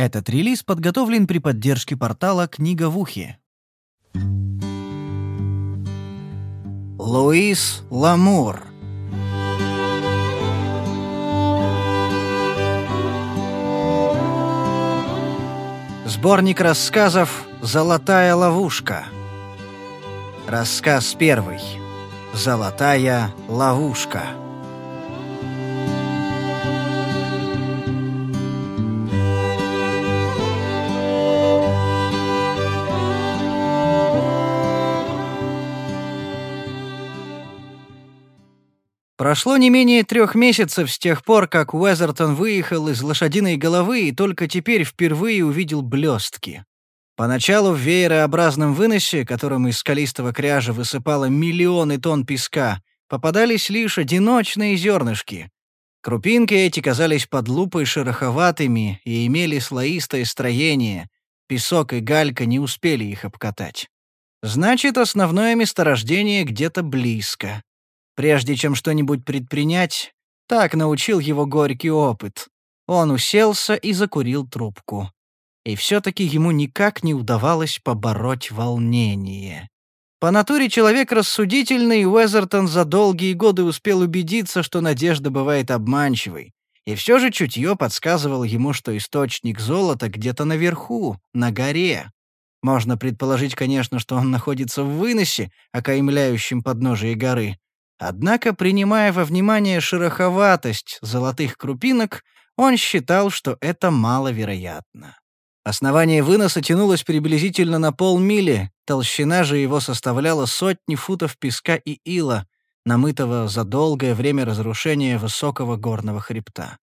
Этот релиз подготовлен при поддержке портала «Книга в ухе». Луис Ламур Сборник рассказов «Золотая ловушка». Рассказ первый. «Золотая ловушка». Прошло не менее трех месяцев с тех пор, как Уэзертон выехал из лошадиной головы и только теперь впервые увидел блестки. Поначалу в веерообразном выносе, которым из скалистого кряжа высыпало миллионы тонн песка, попадались лишь одиночные зернышки. Крупинки эти казались под лупой шероховатыми и имели слоистое строение. Песок и галька не успели их обкатать. Значит, основное месторождение где-то близко. Прежде чем что-нибудь предпринять, так научил его горький опыт. Он уселся и закурил трубку. И все-таки ему никак не удавалось побороть волнение. По натуре человек рассудительный, Уэзертон за долгие годы успел убедиться, что надежда бывает обманчивой. И все же чутье подсказывало ему, что источник золота где-то наверху, на горе. Можно предположить, конечно, что он находится в выносе, окаймляющем подножие горы, Однако, принимая во внимание шероховатость золотых крупинок, он считал, что это маловероятно. Основание выноса тянулось приблизительно на полмили, толщина же его составляла сотни футов песка и ила, намытого за долгое время разрушения высокого горного хребта.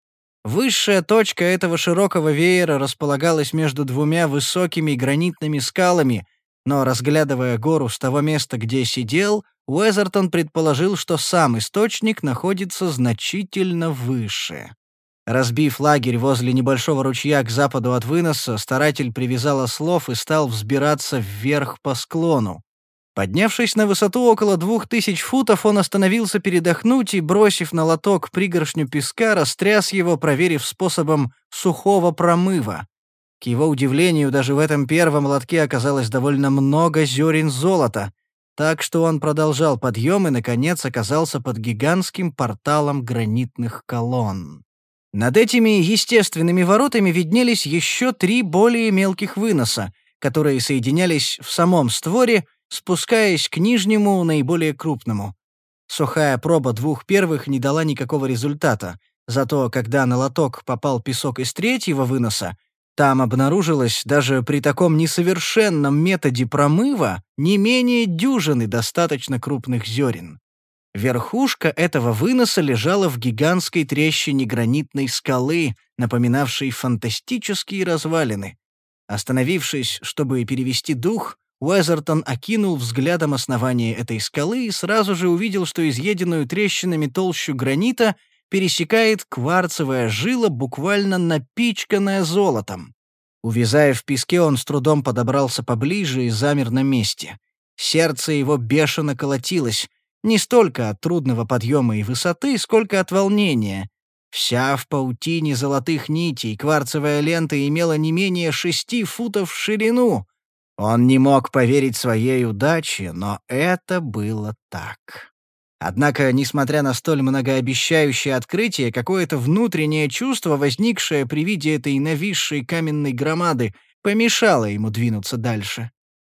Высшая точка этого широкого веера располагалась между двумя высокими гранитными скалами, но, разглядывая гору с того места, где сидел, Уэзертон предположил, что сам источник находится значительно выше. Разбив лагерь возле небольшого ручья к западу от выноса, старатель привязал ослов и стал взбираться вверх по склону. Поднявшись на высоту около двух тысяч футов, он остановился передохнуть и, бросив на лоток пригоршню песка, растряс его, проверив способом сухого промыва. К его удивлению, даже в этом первом лотке оказалось довольно много зерен золота, так что он продолжал подъем и, наконец, оказался под гигантским порталом гранитных колонн. Над этими естественными воротами виднелись еще три более мелких выноса, которые соединялись в самом створе, спускаясь к нижнему, наиболее крупному. Сухая проба двух первых не дала никакого результата, зато когда на лоток попал песок из третьего выноса, там обнаружилось даже при таком несовершенном методе промыва не менее дюжины достаточно крупных зерен. Верхушка этого выноса лежала в гигантской трещине гранитной скалы, напоминавшей фантастические развалины. Остановившись, чтобы перевести дух, Уэзертон окинул взглядом основание этой скалы и сразу же увидел, что изъеденную трещинами толщу гранита пересекает кварцевая жила, буквально напичканная золотом. Увязая в песке, он с трудом подобрался поближе и замер на месте. Сердце его бешено колотилось, не столько от трудного подъема и высоты, сколько от волнения. Вся в паутине золотых нитей кварцевая лента имела не менее шести футов в ширину. Он не мог поверить своей удаче, но это было так. Однако, несмотря на столь многообещающее открытие, какое-то внутреннее чувство, возникшее при виде этой нависшей каменной громады, помешало ему двинуться дальше.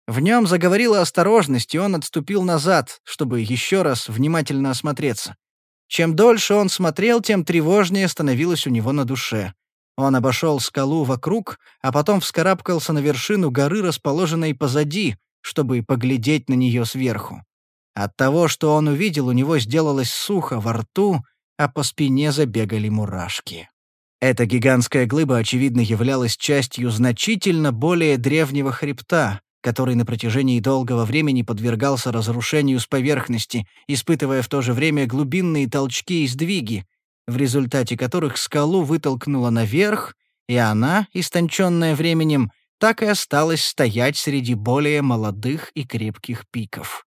В нем заговорила осторожность, и он отступил назад, чтобы еще раз внимательно осмотреться. Чем дольше он смотрел, тем тревожнее становилось у него на душе. Он обошел скалу вокруг, а потом вскарабкался на вершину горы, расположенной позади, чтобы поглядеть на нее сверху. От того, что он увидел, у него сделалось сухо во рту, а по спине забегали мурашки. Эта гигантская глыба, очевидно, являлась частью значительно более древнего хребта, который на протяжении долгого времени подвергался разрушению с поверхности, испытывая в то же время глубинные толчки и сдвиги, в результате которых скалу вытолкнуло наверх, и она, истонченная временем, так и осталась стоять среди более молодых и крепких пиков.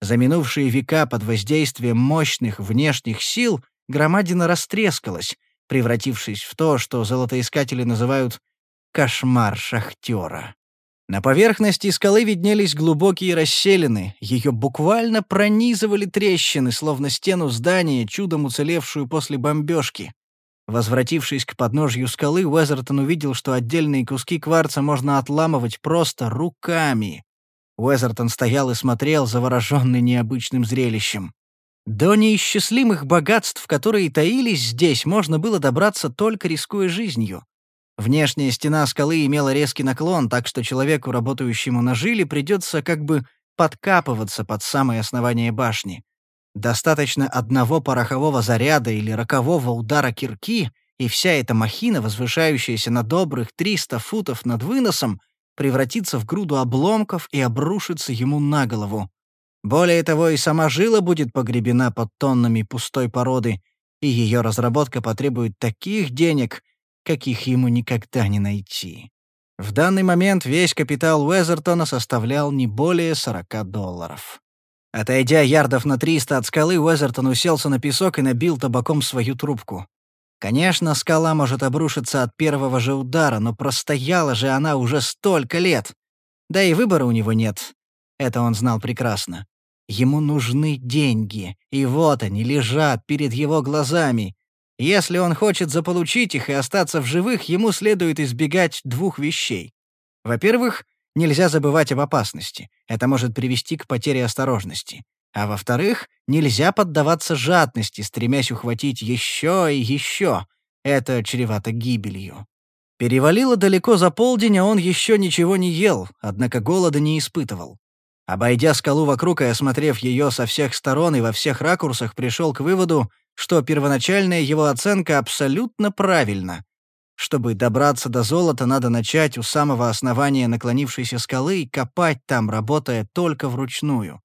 За минувшие века под воздействием мощных внешних сил громадина растрескалась, превратившись в то, что золотоискатели называют Кошмар шахтера. На поверхности скалы виднелись глубокие расселины, ее буквально пронизывали трещины, словно стену здания, чудом уцелевшую после бомбежки. Возвратившись к подножью скалы, Уэзертон увидел, что отдельные куски кварца можно отламывать просто руками. Уэзертон стоял и смотрел, завороженный необычным зрелищем. До неисчислимых богатств, которые таились здесь, можно было добраться только рискуя жизнью. Внешняя стена скалы имела резкий наклон, так что человеку, работающему на жиле, придется как бы подкапываться под самое основание башни. Достаточно одного порохового заряда или рокового удара кирки, и вся эта махина, возвышающаяся на добрых 300 футов над выносом, превратится в груду обломков и обрушится ему на голову. Более того, и сама жила будет погребена под тоннами пустой породы, и ее разработка потребует таких денег, каких ему никогда не найти. В данный момент весь капитал Уэзертона составлял не более 40 долларов. Отойдя ярдов на 300 от скалы, Уэзертон уселся на песок и набил табаком свою трубку. Конечно, скала может обрушиться от первого же удара, но простояла же она уже столько лет. Да и выбора у него нет. Это он знал прекрасно. Ему нужны деньги, и вот они лежат перед его глазами. Если он хочет заполучить их и остаться в живых, ему следует избегать двух вещей. Во-первых, нельзя забывать об опасности. Это может привести к потере осторожности. А во-вторых, нельзя поддаваться жадности, стремясь ухватить еще и еще. Это чревато гибелью. Перевалило далеко за полдень, а он еще ничего не ел, однако голода не испытывал. Обойдя скалу вокруг и осмотрев ее со всех сторон и во всех ракурсах, пришел к выводу, что первоначальная его оценка абсолютно правильна. Чтобы добраться до золота, надо начать у самого основания наклонившейся скалы и копать там, работая только вручную.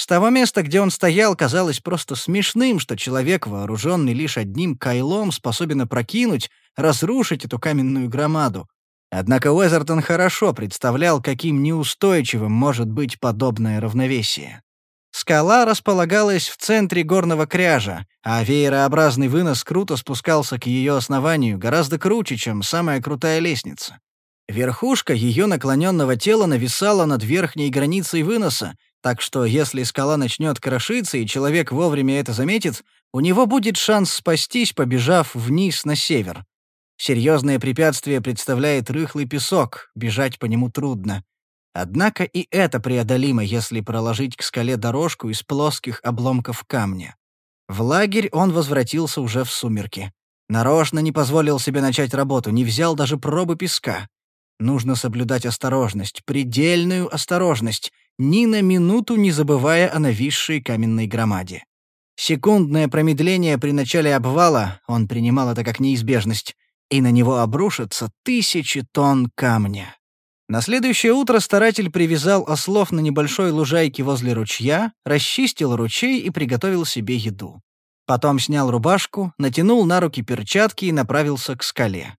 С того места, где он стоял, казалось просто смешным, что человек, вооруженный лишь одним кайлом, способен опрокинуть, разрушить эту каменную громаду. Однако Уэзертон хорошо представлял, каким неустойчивым может быть подобное равновесие. Скала располагалась в центре горного кряжа, а веерообразный вынос круто спускался к ее основанию, гораздо круче, чем самая крутая лестница. Верхушка ее наклоненного тела нависала над верхней границей выноса, так что если скала начнет крошиться и человек вовремя это заметит, у него будет шанс спастись, побежав вниз на север. Серьезное препятствие представляет рыхлый песок, бежать по нему трудно. Однако и это преодолимо, если проложить к скале дорожку из плоских обломков камня. В лагерь он возвратился уже в сумерки. Нарочно не позволил себе начать работу, не взял даже пробы песка. Нужно соблюдать осторожность, предельную осторожность, ни на минуту не забывая о нависшей каменной громаде. Секундное промедление при начале обвала, он принимал это как неизбежность, и на него обрушатся тысячи тонн камня. На следующее утро старатель привязал ослов на небольшой лужайке возле ручья, расчистил ручей и приготовил себе еду. Потом снял рубашку, натянул на руки перчатки и направился к скале.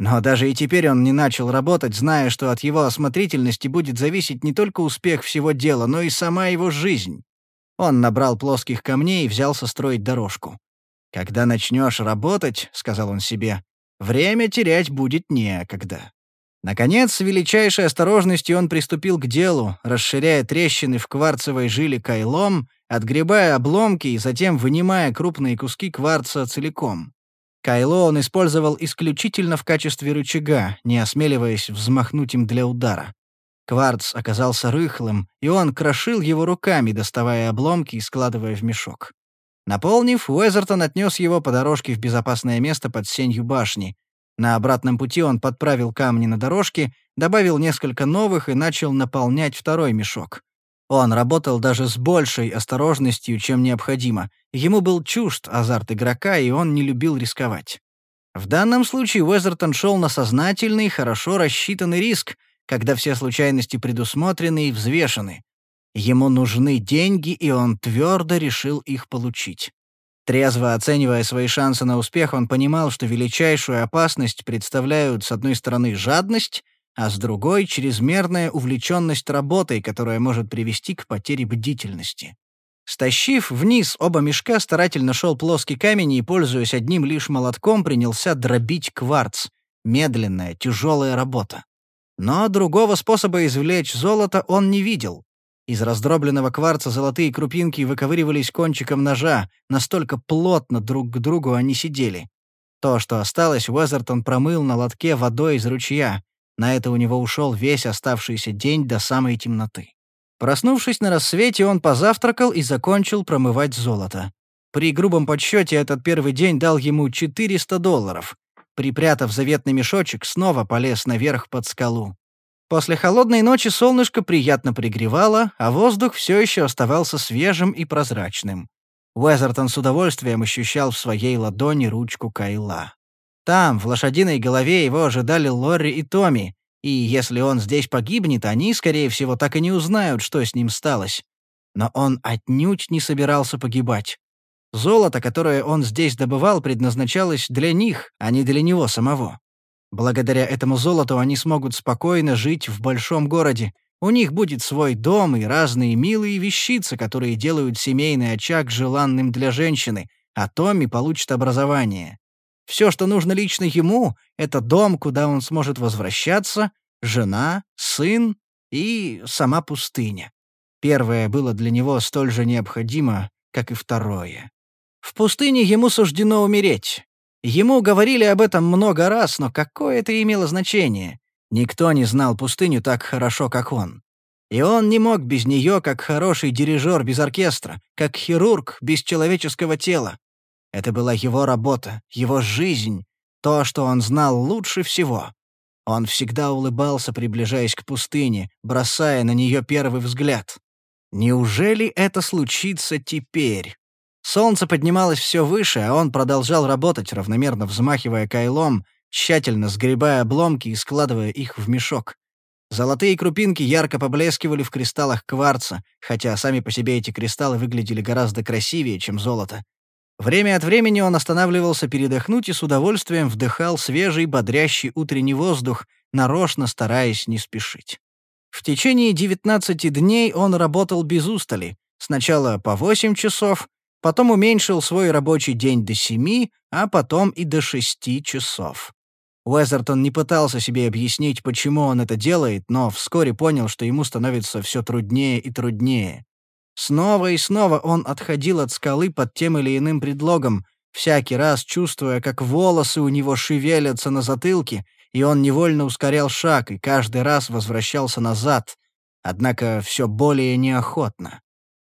Но даже и теперь он не начал работать, зная, что от его осмотрительности будет зависеть не только успех всего дела, но и сама его жизнь. Он набрал плоских камней и взялся строить дорожку. «Когда начнешь работать», — сказал он себе, — «время терять будет некогда». Наконец, с величайшей осторожностью он приступил к делу, расширяя трещины в кварцевой жиле кайлом, отгребая обломки и затем вынимая крупные куски кварца целиком. Кайло он использовал исключительно в качестве рычага, не осмеливаясь взмахнуть им для удара. Кварц оказался рыхлым, и он крошил его руками, доставая обломки и складывая в мешок. Наполнив, Уэзертон отнес его по дорожке в безопасное место под сенью башни, на обратном пути он подправил камни на дорожке, добавил несколько новых и начал наполнять второй мешок. Он работал даже с большей осторожностью, чем необходимо. Ему был чужд азарт игрока, и он не любил рисковать. В данном случае Уэзертон шел на сознательный, хорошо рассчитанный риск, когда все случайности предусмотрены и взвешены. Ему нужны деньги, и он твердо решил их получить. Трезво оценивая свои шансы на успех, он понимал, что величайшую опасность представляют, с одной стороны, жадность, а с другой — чрезмерная увлеченность работой, которая может привести к потере бдительности. Стащив вниз оба мешка, старательно шел плоский камень и, пользуясь одним лишь молотком, принялся дробить кварц. медленная, тяжелая работа. Но другого способа извлечь золото он не видел. Из раздробленного кварца золотые крупинки выковыривались кончиком ножа, настолько плотно друг к другу они сидели. То, что осталось, Уэзертон промыл на лотке водой из ручья. На это у него ушел весь оставшийся день до самой темноты. Проснувшись на рассвете, он позавтракал и закончил промывать золото. При грубом подсчете этот первый день дал ему 400 долларов. Припрятав заветный мешочек, снова полез наверх под скалу. После холодной ночи солнышко приятно пригревало, а воздух все еще оставался свежим и прозрачным. Уэзертон с удовольствием ощущал в своей ладони ручку Кайла. Там, в лошадиной голове, его ожидали Лорри и Томми, и если он здесь погибнет, они, скорее всего, так и не узнают, что с ним сталось. Но он отнюдь не собирался погибать. Золото, которое он здесь добывал, предназначалось для них, а не для него самого. Благодаря этому золоту они смогут спокойно жить в большом городе, у них будет свой дом и разные милые вещицы, которые делают семейный очаг желанным для женщины, а Томми получит образование. Все, что нужно лично ему, это дом, куда он сможет возвращаться, жена, сын и сама пустыня. Первое было для него столь же необходимо, как и второе. В пустыне ему суждено умереть. Ему говорили об этом много раз, но какое это имело значение? Никто не знал пустыню так хорошо, как он. И он не мог без нее, как хороший дирижер без оркестра, как хирург без человеческого тела. Это была его работа, его жизнь, то, что он знал лучше всего. Он всегда улыбался, приближаясь к пустыне, бросая на нее первый взгляд. Неужели это случится теперь? Солнце поднималось все выше, а он продолжал работать, равномерно взмахивая кайлом, тщательно сгребая обломки и складывая их в мешок. Золотые крупинки ярко поблескивали в кристаллах кварца, хотя сами по себе эти кристаллы выглядели гораздо красивее, чем золото. Время от времени он останавливался передохнуть и с удовольствием вдыхал свежий, бодрящий утренний воздух, нарочно стараясь не спешить. В течение 19 дней он работал без устали, сначала по 8 часов, потом уменьшил свой рабочий день до 7, а потом и до 6 часов. Уэзертон не пытался себе объяснить, почему он это делает, но вскоре понял, что ему становится все труднее и труднее. Снова и снова он отходил от скалы под тем или иным предлогом, всякий раз чувствуя, как волосы у него шевелятся на затылке, и он невольно ускорял шаг и каждый раз возвращался назад, однако все более неохотно.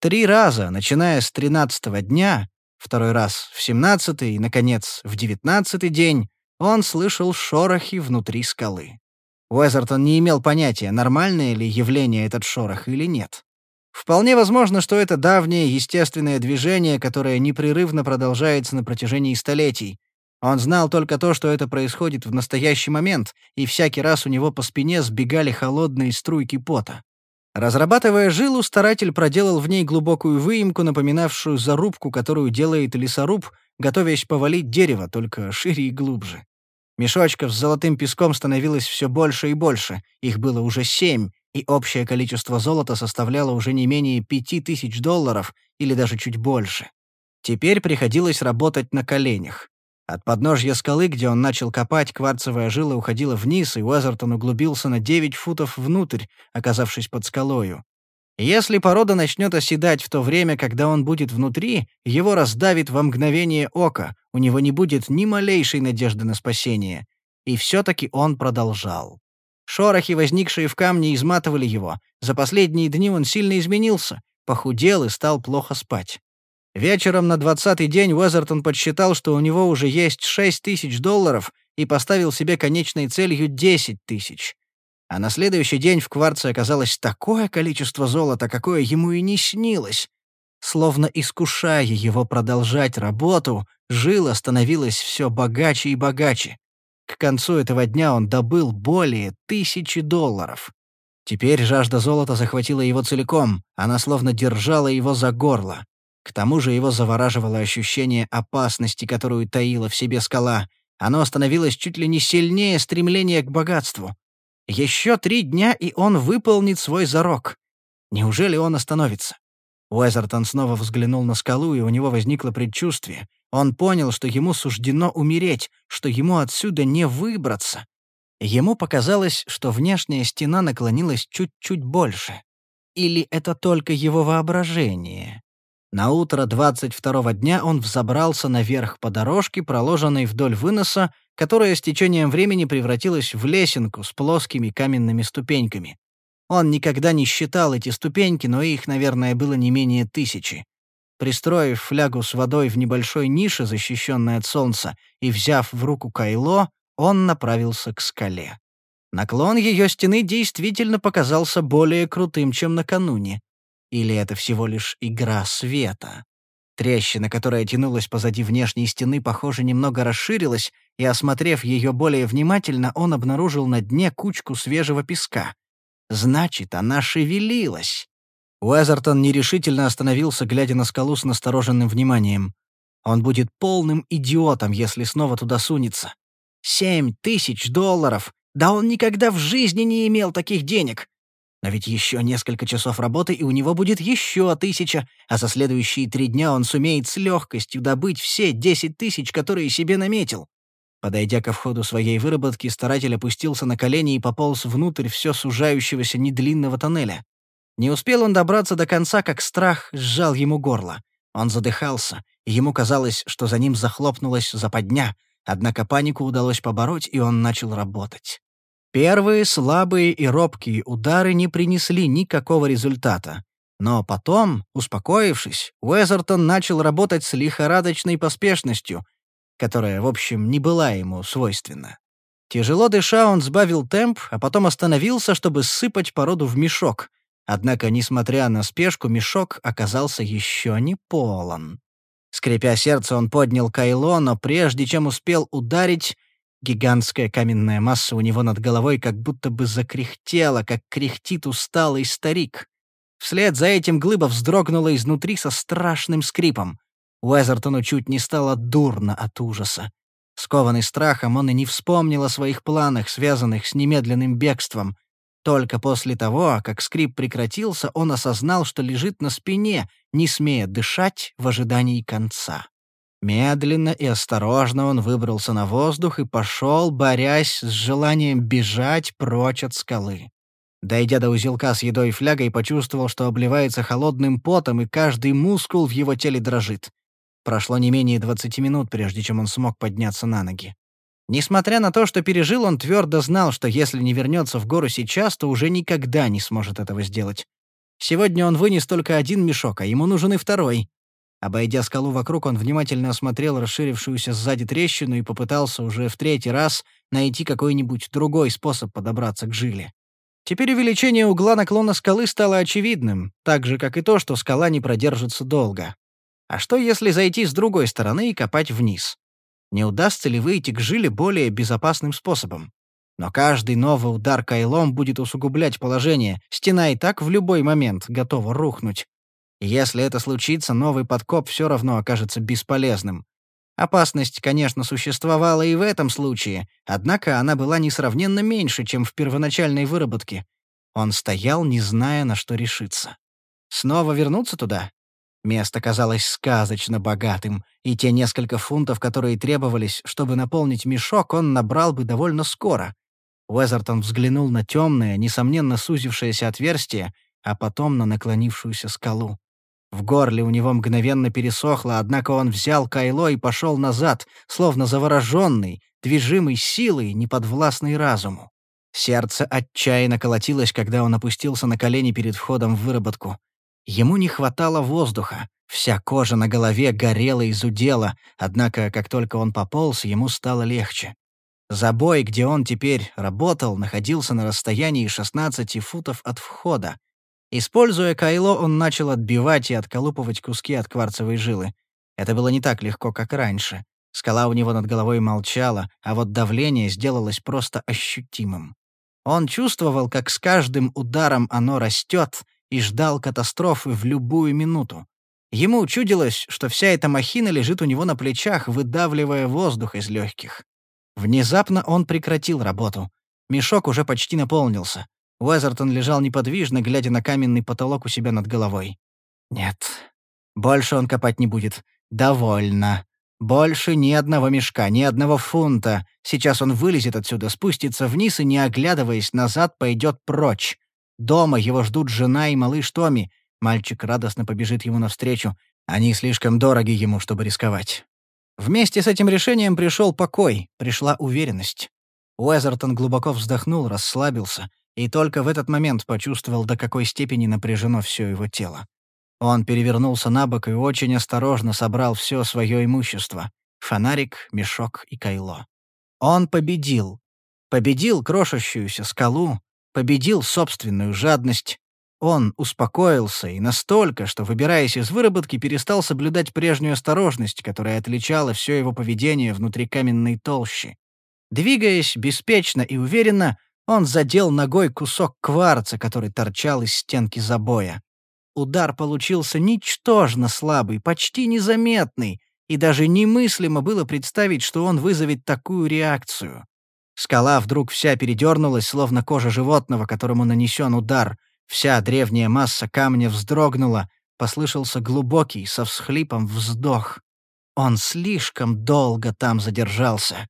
Три раза, начиная с тринадцатого дня, второй раз в семнадцатый и, наконец, в девятнадцатый день, он слышал шорохи внутри скалы. Уэзертон не имел понятия, нормальное ли явление этот шорох или нет. Вполне возможно, что это давнее естественное движение, которое непрерывно продолжается на протяжении столетий. Он знал только то, что это происходит в настоящий момент, и всякий раз у него по спине сбегали холодные струйки пота. Разрабатывая жилу, старатель проделал в ней глубокую выемку, напоминавшую зарубку, которую делает лесоруб, готовясь повалить дерево, только шире и глубже. Мешочков с золотым песком становилось все больше и больше, их было уже семь, и общее количество золота составляло уже не менее пяти тысяч долларов или даже чуть больше. Теперь приходилось работать на коленях. От подножья скалы, где он начал копать, кварцевая жила уходила вниз, и Уэзертон углубился на 9 футов внутрь, оказавшись под скалою. Если порода начнет оседать в то время, когда он будет внутри, его раздавит во мгновение ока, у него не будет ни малейшей надежды на спасение. И все-таки он продолжал. Шорохи, возникшие в камне, изматывали его. За последние дни он сильно изменился, похудел и стал плохо спать. Вечером на двадцатый день Уэзертон подсчитал, что у него уже есть шесть тысяч долларов и поставил себе конечной целью десять тысяч. А на следующий день в кварце оказалось такое количество золота, какое ему и не снилось. Словно искушая его продолжать работу, жила становилась все богаче и богаче. К концу этого дня он добыл более тысячи долларов. Теперь жажда золота захватила его целиком, она словно держала его за горло. К тому же его завораживало ощущение опасности, которую таила в себе скала. Оно становилось чуть ли не сильнее стремления к богатству. Еще три дня, и он выполнит свой зарок. Неужели он остановится? Уэзертон снова взглянул на скалу, и у него возникло предчувствие. Он понял, что ему суждено умереть, что ему отсюда не выбраться. Ему показалось, что внешняя стена наклонилась чуть-чуть больше. Или это только его воображение? На утро 22-го дня он взобрался наверх по дорожке, проложенной вдоль выноса, которая с течением времени превратилась в лесенку с плоскими каменными ступеньками. Он никогда не считал эти ступеньки, но их, наверное, было не менее тысячи. Пристроив флягу с водой в небольшой нише, защищенной от солнца, и взяв в руку кайло, он направился к скале. Наклон ее стены действительно показался более крутым, чем накануне. Или это всего лишь игра света? Трещина, которая тянулась позади внешней стены, похоже, немного расширилась, и, осмотрев ее более внимательно, он обнаружил на дне кучку свежего песка. Значит, она шевелилась. Уэзертон нерешительно остановился, глядя на скалу с настороженным вниманием. Он будет полным идиотом, если снова туда сунется. Семь тысяч долларов! Да он никогда в жизни не имел таких денег! Но ведь еще несколько часов работы, и у него будет еще тысяча, а за следующие три дня он сумеет с легкостью добыть все десять тысяч, которые себе наметил. Подойдя ко входу своей выработки, старатель опустился на колени и пополз внутрь все сужающегося недлинного тоннеля. Не успел он добраться до конца, как страх сжал ему горло. Он задыхался, и ему казалось, что за ним захлопнулась западня, однако панику удалось побороть, и он начал работать. Первые слабые и робкие удары не принесли никакого результата. Но потом, успокоившись, Уэзертон начал работать с лихорадочной поспешностью, которая, в общем, не была ему свойственна. Тяжело дыша, он сбавил темп, а потом остановился, чтобы сыпать породу в мешок. Однако, несмотря на спешку, мешок оказался еще не полон. Скрипя сердце, он поднял кайло, но прежде чем успел ударить, Гигантская каменная масса у него над головой как будто бы закряхтела, как кряхтит усталый старик. Вслед за этим глыба вздрогнула изнутри со страшным скрипом. Уэзертону чуть не стало дурно от ужаса. Скованный страхом, он и не вспомнил о своих планах, связанных с немедленным бегством. Только после того, как скрип прекратился, он осознал, что лежит на спине, не смея дышать в ожидании конца. Медленно и осторожно он выбрался на воздух и пошел, борясь с желанием бежать прочь от скалы. Дойдя до узелка с едой и флягой, почувствовал, что обливается холодным потом, и каждый мускул в его теле дрожит. Прошло не менее двадцати минут, прежде чем он смог подняться на ноги. Несмотря на то, что пережил, он твердо знал, что если не вернется в гору сейчас, то уже никогда не сможет этого сделать. Сегодня он вынес только один мешок, а ему нужен и второй. Обойдя скалу вокруг, он внимательно осмотрел расширившуюся сзади трещину и попытался уже в третий раз найти какой-нибудь другой способ подобраться к жиле. Теперь увеличение угла наклона скалы стало очевидным, так же, как и то, что скала не продержится долго. А что, если зайти с другой стороны и копать вниз? Не удастся ли выйти к жиле более безопасным способом? Но каждый новый удар кайлом будет усугублять положение, стена и так в любой момент готова рухнуть. Если это случится, новый подкоп все равно окажется бесполезным. Опасность, конечно, существовала и в этом случае, однако она была несравненно меньше, чем в первоначальной выработке. Он стоял, не зная, на что решиться. Снова вернуться туда? Место казалось сказочно богатым, и те несколько фунтов, которые требовались, чтобы наполнить мешок, он набрал бы довольно скоро. Уэзертон взглянул на темное, несомненно сузившееся отверстие, а потом на наклонившуюся скалу. В горле у него мгновенно пересохло, однако он взял кайло и пошел назад, словно завороженный, движимый силой, неподвластный разуму. Сердце отчаянно колотилось, когда он опустился на колени перед входом в выработку. Ему не хватало воздуха, вся кожа на голове горела и зудела, однако, как только он пополз, ему стало легче. Забой, где он теперь работал, находился на расстоянии 16 футов от входа. Используя кайло, он начал отбивать и отколупывать куски от кварцевой жилы. Это было не так легко, как раньше. Скала у него над головой молчала, а вот давление сделалось просто ощутимым. Он чувствовал, как с каждым ударом оно растет, и ждал катастрофы в любую минуту. Ему чудилось, что вся эта махина лежит у него на плечах, выдавливая воздух из легких. Внезапно он прекратил работу. Мешок уже почти наполнился. Уэзертон лежал неподвижно, глядя на каменный потолок у себя над головой. Нет, больше он копать не будет. Довольно. Больше ни одного мешка, ни одного фунта. Сейчас он вылезет отсюда, спустится вниз и, не оглядываясь назад, пойдет прочь. Дома его ждут жена и малыш Томми. Мальчик радостно побежит ему навстречу. Они слишком дороги ему, чтобы рисковать. Вместе с этим решением пришел покой, пришла уверенность. Уэзертон глубоко вздохнул, расслабился, и только в этот момент почувствовал, до какой степени напряжено все его тело. Он перевернулся на бок и очень осторожно собрал все свое имущество — фонарик, мешок и кайло. Он победил. Победил крошащуюся скалу, победил собственную жадность. Он успокоился и настолько, что, выбираясь из выработки, перестал соблюдать прежнюю осторожность, которая отличала все его поведение внутри каменной толщи. Двигаясь беспечно и уверенно, он задел ногой кусок кварца, который торчал из стенки забоя. Удар получился ничтожно слабый, почти незаметный, и даже немыслимо было представить, что он вызовет такую реакцию. Скала вдруг вся передернулась, словно кожа животного, которому нанесен удар. Вся древняя масса камня вздрогнула, послышался глубокий, со всхлипом вздох. Он слишком долго там задержался.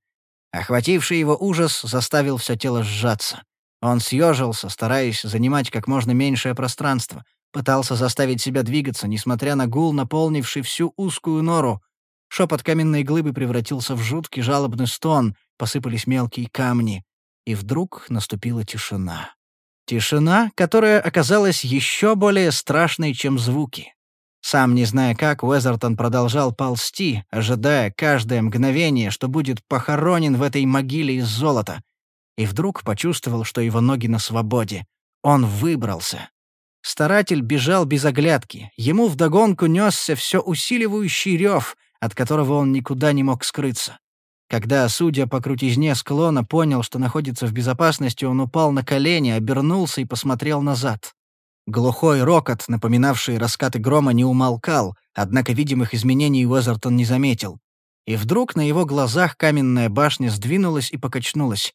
Охвативший его ужас заставил все тело сжаться. Он съежился, стараясь занимать как можно меньшее пространство — Пытался заставить себя двигаться, несмотря на гул, наполнивший всю узкую нору. Шепот каменной глыбы превратился в жуткий жалобный стон, посыпались мелкие камни. И вдруг наступила тишина. Тишина, которая оказалась еще более страшной, чем звуки. Сам не зная как, Уэзертон продолжал ползти, ожидая каждое мгновение, что будет похоронен в этой могиле из золота. И вдруг почувствовал, что его ноги на свободе. Он выбрался. Старатель бежал без оглядки. Ему вдогонку несся все усиливающий рев, от которого он никуда не мог скрыться. Когда, судя по крутизне склона, понял, что находится в безопасности, он упал на колени, обернулся и посмотрел назад. Глухой рокот, напоминавший раскаты грома, не умолкал, однако видимых изменений Уэзертон не заметил. И вдруг на его глазах каменная башня сдвинулась и покачнулась.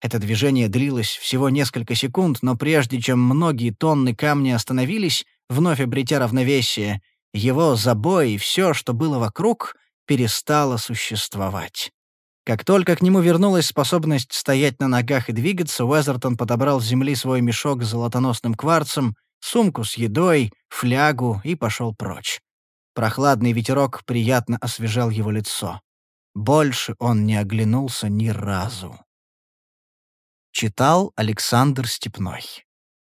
Это движение длилось всего несколько секунд, но прежде чем многие тонны камня остановились, вновь обретя равновесие, его забой и все, что было вокруг, перестало существовать. Как только к нему вернулась способность стоять на ногах и двигаться, Уэзертон подобрал с земли свой мешок с золотоносным кварцем, сумку с едой, флягу и пошел прочь. Прохладный ветерок приятно освежал его лицо. Больше он не оглянулся ни разу. Читал Александр Степной